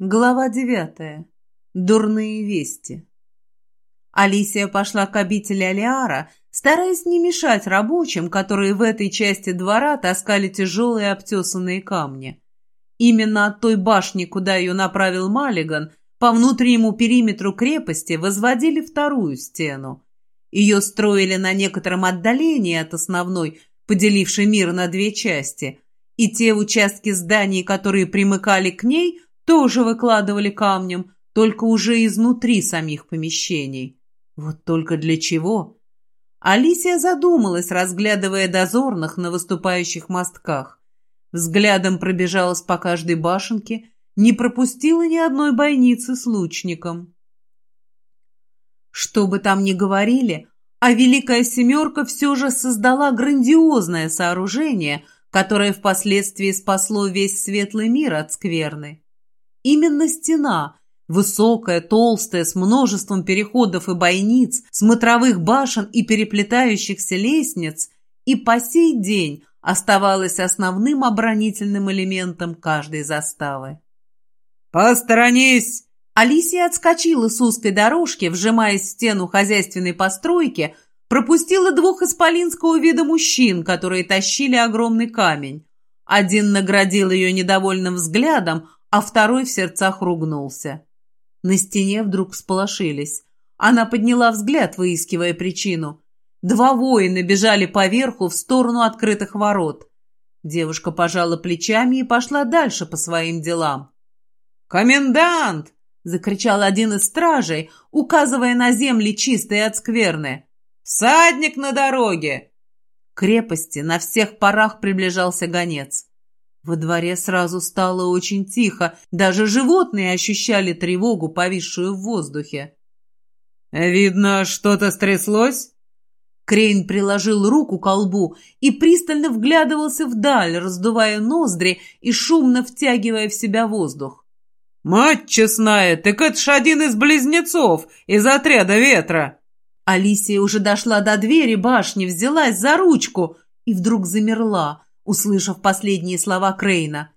Глава девятая. Дурные вести. Алисия пошла к обители Алиара, стараясь не мешать рабочим, которые в этой части двора таскали тяжелые обтесанные камни. Именно от той башни, куда ее направил Маллиган, по внутреннему периметру крепости возводили вторую стену. Ее строили на некотором отдалении от основной, поделившей мир на две части, и те участки зданий, которые примыкали к ней – тоже выкладывали камнем, только уже изнутри самих помещений. Вот только для чего? Алисия задумалась, разглядывая дозорных на выступающих мостках. Взглядом пробежалась по каждой башенке, не пропустила ни одной бойницы с лучником. Что бы там ни говорили, а Великая Семерка все же создала грандиозное сооружение, которое впоследствии спасло весь светлый мир от скверны. Именно стена, высокая, толстая, с множеством переходов и бойниц, смотровых башен и переплетающихся лестниц, и по сей день оставалась основным оборонительным элементом каждой заставы. «Посторонись!» Алисия отскочила с узкой дорожки, вжимаясь в стену хозяйственной постройки, пропустила двух исполинского вида мужчин, которые тащили огромный камень. Один наградил ее недовольным взглядом, а второй в сердцах ругнулся. На стене вдруг всполошились. Она подняла взгляд, выискивая причину. Два воина бежали поверху в сторону открытых ворот. Девушка пожала плечами и пошла дальше по своим делам. «Комендант!» — закричал один из стражей, указывая на земли чистые от скверны. «Всадник на дороге!» К крепости на всех парах приближался гонец. Во дворе сразу стало очень тихо, даже животные ощущали тревогу, повисшую в воздухе. «Видно, что-то стряслось?» Крейн приложил руку к колбу и пристально вглядывался вдаль, раздувая ноздри и шумно втягивая в себя воздух. «Мать честная, так это ж один из близнецов из отряда ветра!» Алисия уже дошла до двери башни, взялась за ручку и вдруг замерла, услышав последние слова Крейна.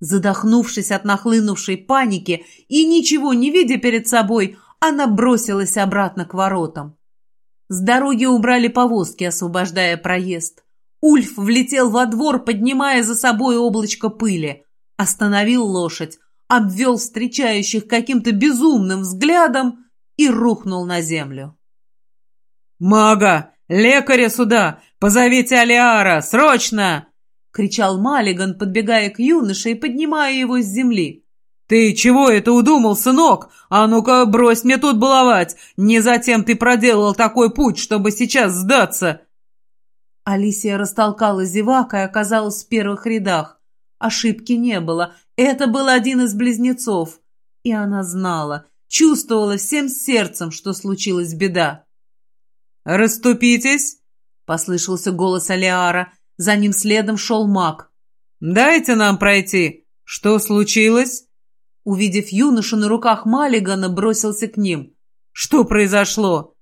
Задохнувшись от нахлынувшей паники и ничего не видя перед собой, она бросилась обратно к воротам. С дороги убрали повозки, освобождая проезд. Ульф влетел во двор, поднимая за собой облачко пыли. Остановил лошадь, обвел встречающих каким-то безумным взглядом и рухнул на землю. «Мага! Лекаря сюда! Позовите Алиара! Срочно!» — кричал Маллиган, подбегая к юноше и поднимая его с земли. «Ты чего это удумал, сынок? А ну-ка, брось мне тут баловать! Не затем ты проделал такой путь, чтобы сейчас сдаться!» Алисия растолкала зевак и оказалась в первых рядах. Ошибки не было. Это был один из близнецов. И она знала, чувствовала всем сердцем, что случилась беда. «Раступитесь!» — послышался голос Алиара — за ним следом шел маг. «Дайте нам пройти! Что случилось?» Увидев юношу на руках Маллигана, бросился к ним. «Что произошло?»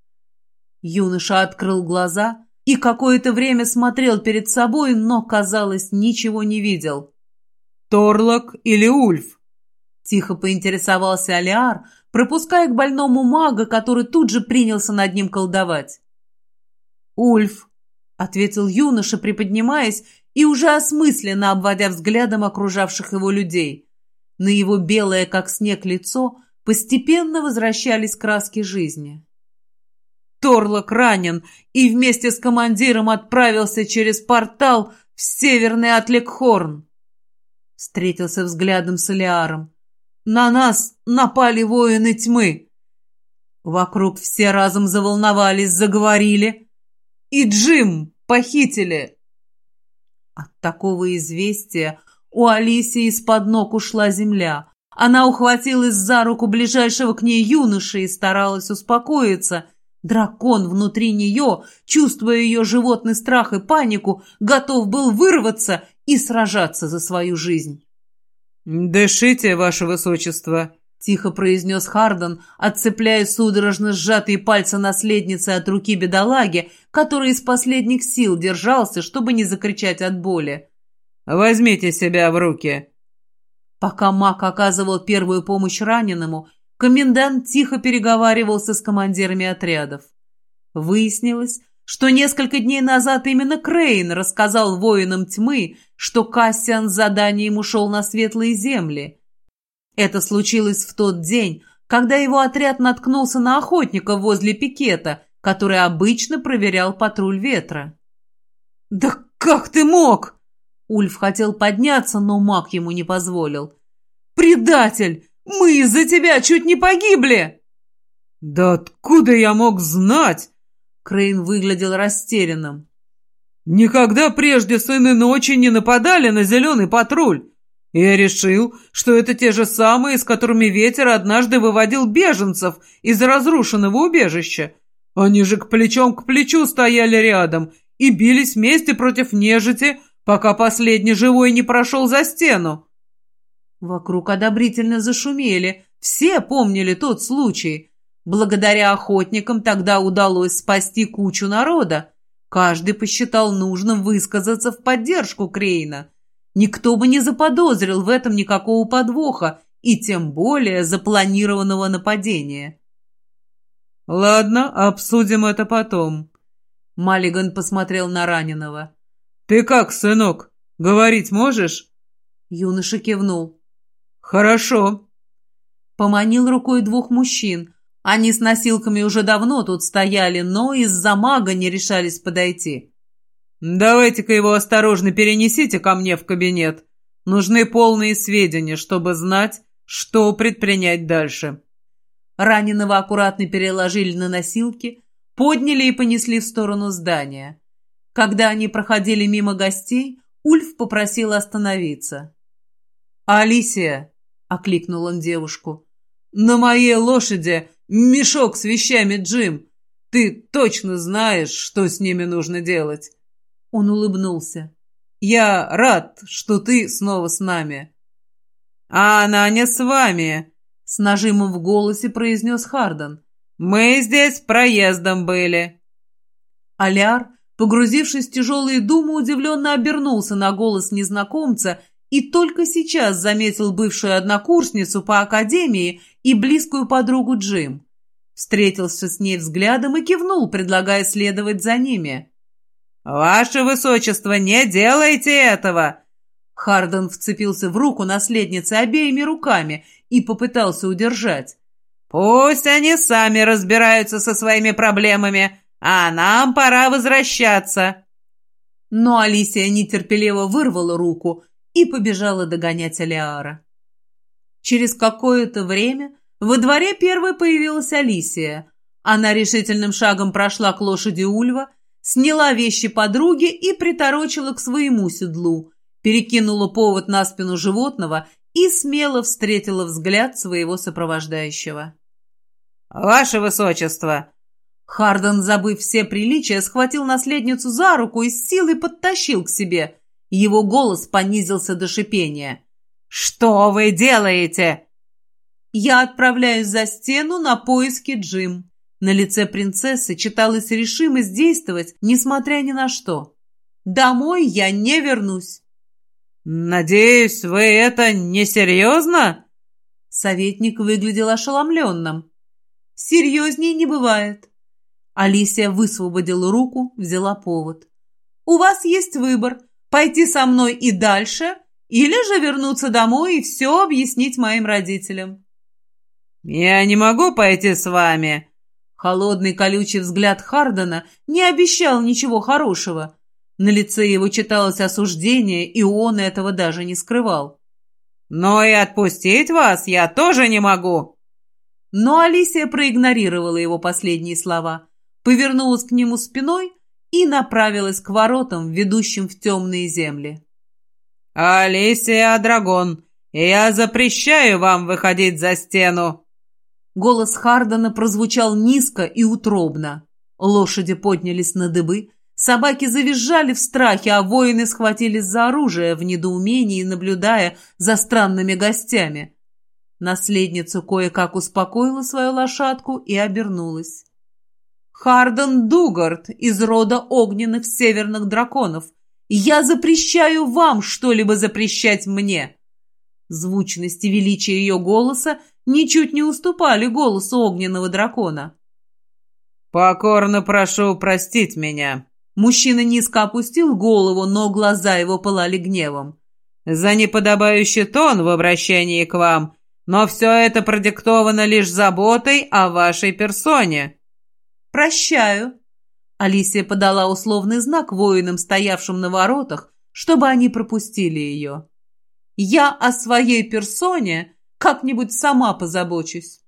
Юноша открыл глаза и какое-то время смотрел перед собой, но, казалось, ничего не видел. «Торлок или Ульф?» Тихо поинтересовался Алиар, пропуская к больному мага, который тут же принялся над ним колдовать. «Ульф», ответил юноша, приподнимаясь и уже осмысленно обводя взглядом окружавших его людей. На его белое, как снег, лицо постепенно возвращались краски жизни. Торлок ранен и вместе с командиром отправился через портал в северный Атлекхорн. Встретился взглядом с Элиаром. На нас напали воины тьмы. Вокруг все разом заволновались, заговорили. И Джим похитили!» От такого известия у Алисии из-под ног ушла земля. Она ухватилась за руку ближайшего к ней юноши и старалась успокоиться. Дракон внутри нее, чувствуя ее животный страх и панику, готов был вырваться и сражаться за свою жизнь. «Дышите, ваше высочество!» — тихо произнес Харден, отцепляя судорожно сжатые пальцы наследницы от руки бедолаги, который из последних сил держался, чтобы не закричать от боли. «Возьмите себя в руки!» Пока маг оказывал первую помощь раненому, комендант тихо переговаривался с командирами отрядов. Выяснилось, что несколько дней назад именно Крейн рассказал воинам тьмы, что Кассиан с заданием ушел на светлые земли. Это случилось в тот день, когда его отряд наткнулся на охотника возле пикета, который обычно проверял патруль ветра. «Да как ты мог?» Ульф хотел подняться, но маг ему не позволил. «Предатель! Мы из-за тебя чуть не погибли!» «Да откуда я мог знать?» Крейн выглядел растерянным. «Никогда прежде сыны ночи не нападали на зеленый патруль. Я решил, что это те же самые, с которыми ветер однажды выводил беженцев из разрушенного убежища. Они же к плечом к плечу стояли рядом и бились вместе против нежити, пока последний живой не прошел за стену». Вокруг одобрительно зашумели. Все помнили тот случай. Благодаря охотникам тогда удалось спасти кучу народа. Каждый посчитал нужным высказаться в поддержку Крейна. Никто бы не заподозрил в этом никакого подвоха и тем более запланированного нападения. «Ладно, обсудим это потом». Маллиган посмотрел на раненого. «Ты как, сынок, говорить можешь?» Юноша кивнул. «Хорошо». Поманил рукой двух мужчин, они с носилками уже давно тут стояли, но из-за мага не решались подойти. «Давайте-ка его осторожно перенесите ко мне в кабинет. Нужны полные сведения, чтобы знать, что предпринять дальше». Раненого аккуратно переложили на носилки, подняли и понесли в сторону здания. Когда они проходили мимо гостей, Ульф попросил остановиться. «Алисия!» — окликнул он девушку. «На моей лошади «Мешок с вещами, Джим! Ты точно знаешь, что с ними нужно делать!» Он улыбнулся. «Я рад, что ты снова с нами!» «А она не с вами!» С нажимом в голосе произнес Харден. «Мы здесь проездом были!» Аляр, погрузившись в тяжелые думы, удивленно обернулся на голос незнакомца и только сейчас заметил бывшую однокурсницу по академии и близкую подругу Джим. Встретился с ней взглядом и кивнул, предлагая следовать за ними. «Ваше высочество, не делайте этого!» Харден вцепился в руку наследницы обеими руками и попытался удержать. «Пусть они сами разбираются со своими проблемами, а нам пора возвращаться!» Но Алисия нетерпеливо вырвала руку и побежала догонять Алиара. Через какое-то время во дворе первой появилась Алисия. Она решительным шагом прошла к лошади Ульва, сняла вещи подруги и приторочила к своему седлу, перекинула повод на спину животного и смело встретила взгляд своего сопровождающего. «Ваше высочество!» Харден, забыв все приличия, схватил наследницу за руку и с силой подтащил к себе. Его голос понизился до шипения. «Что вы делаете?» «Я отправляюсь за стену на поиски Джим». На лице принцессы читалась решимость действовать, несмотря ни на что. «Домой я не вернусь». «Надеюсь, вы это несерьезно?» Советник выглядел ошеломленным. «Серьезней не бывает». Алисия высвободила руку, взяла повод. «У вас есть выбор – пойти со мной и дальше – или же вернуться домой и все объяснить моим родителям. «Я не могу пойти с вами». Холодный колючий взгляд Хардена не обещал ничего хорошего. На лице его читалось осуждение, и он этого даже не скрывал. «Но и отпустить вас я тоже не могу». Но Алисия проигнорировала его последние слова, повернулась к нему спиной и направилась к воротам, ведущим в темные земли. «Алисия Драгон, я запрещаю вам выходить за стену!» Голос Хардена прозвучал низко и утробно. Лошади поднялись на дыбы, собаки завизжали в страхе, а воины схватились за оружие в недоумении, наблюдая за странными гостями. Наследница кое-как успокоила свою лошадку и обернулась. «Харден Дугард из рода огненных северных драконов», я запрещаю вам что-либо запрещать мне!» Звучность и величие ее голоса ничуть не уступали голосу огненного дракона. «Покорно прошу простить меня». Мужчина низко опустил голову, но глаза его пылали гневом. «За неподобающий тон в обращении к вам, но все это продиктовано лишь заботой о вашей персоне». «Прощаю». Алисия подала условный знак воинам, стоявшим на воротах, чтобы они пропустили ее. «Я о своей персоне как-нибудь сама позабочусь».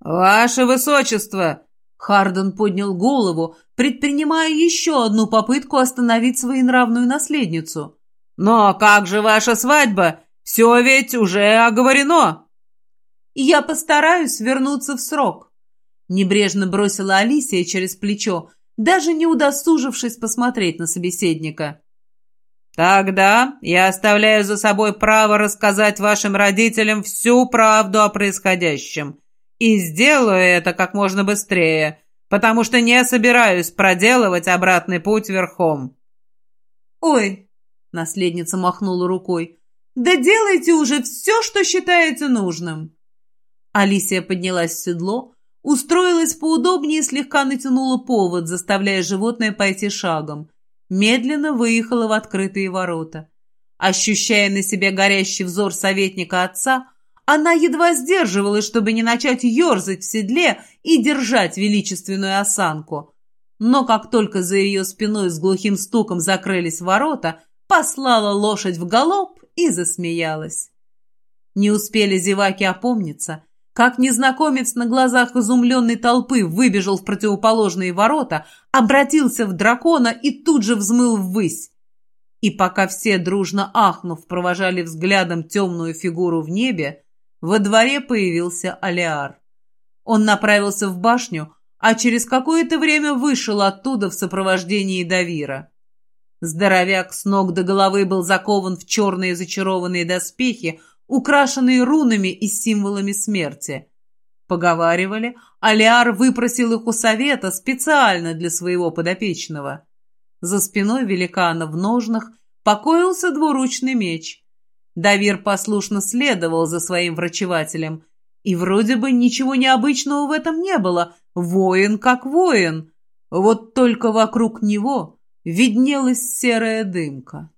«Ваше высочество!» Харден поднял голову, предпринимая еще одну попытку остановить своенравную наследницу. «Но как же ваша свадьба? Все ведь уже оговорено!» «Я постараюсь вернуться в срок», — небрежно бросила Алисия через плечо, даже не удосужившись посмотреть на собеседника. «Тогда я оставляю за собой право рассказать вашим родителям всю правду о происходящем», и сделаю это как можно быстрее, потому что не собираюсь проделывать обратный путь верхом». «Ой!» — наследница махнула рукой. «Да делайте уже все, что считаете нужным!» Алисия поднялась в седло, устроилась поудобнее и слегка натянула повод, заставляя животное пойти шагом. Медленно выехала в открытые ворота. Ощущая на себе горящий взор советника отца, она едва сдерживалась, чтобы не начать ерзать в седле и держать величественную осанку. Но как только за ее спиной с глухим стуком закрылись ворота, послала лошадь в галоп и засмеялась. Не успели зеваки опомниться, как незнакомец на глазах изумленной толпы выбежал в противоположные ворота, обратился в дракона и тут же взмыл ввысь. И пока все, дружно ахнув, провожали взглядом темную фигуру в небе, во дворе появился Алиар. Он направился в башню, а через какое-то время вышел оттуда в сопровождении Давира. Здоровяк с ног до головы был закован в черные зачарованные доспехи, украшенные рунами и символами смерти. Поговаривали, Алиар выпросил их у совета специально для своего подопечного. За спиной великана в ножнах покоился двуручный меч. Давир послушно следовал за своим врачевателем. И вроде бы ничего необычного в этом не было. Воин как воин. Вот только вокруг него виднелась серая дымка.